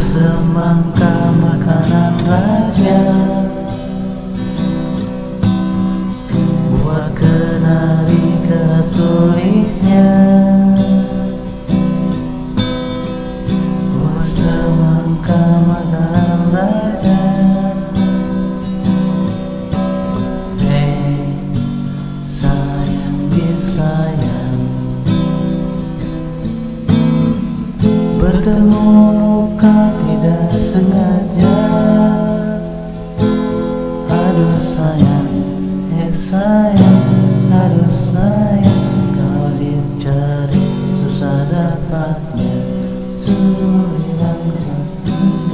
Semangka makanan raja. Buah kenari keras kulitnya. Buah semangka makanan raja. Hei sayang disayang. Bertemu kau tidak sengaja? Aduh sayang, eh sayang, harus sayang. Kau dicari, susah dapatnya, Suruh hilang jatuh